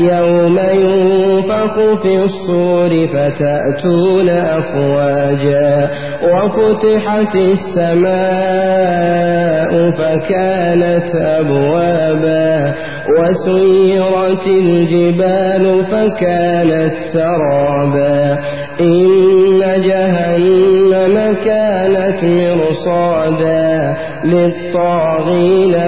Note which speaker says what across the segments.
Speaker 1: يوم ينفق في الصور فتأتون أفواجا وفتحت السماء فكانت أبوابا وسيرت الجبال فكانت سرابا إن جهنم كانت مرصادا للطاغين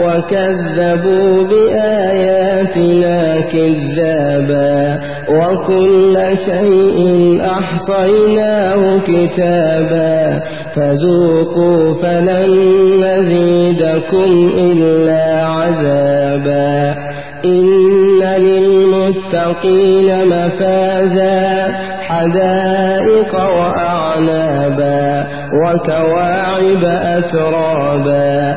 Speaker 1: وكذبوا بآياتنا كذابا وكل شيء أحصيناه كتابا فذوقوا فلن نزيدكم إلا عذابا إن للمتقين مفازا حدائق وأعنابا وكواعب أترابا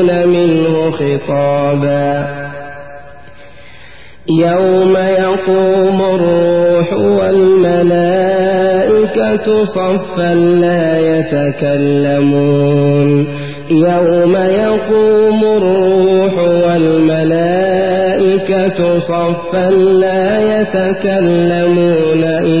Speaker 1: خطابا يوم يقوم الروح والملائكة صفا لا يتكلمون. يوم يقوم الروح والملائكة صفا لا يتكلمون إلا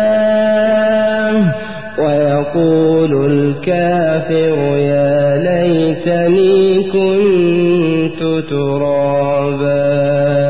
Speaker 1: يقول الكافر يا ليتني كنت ترابا.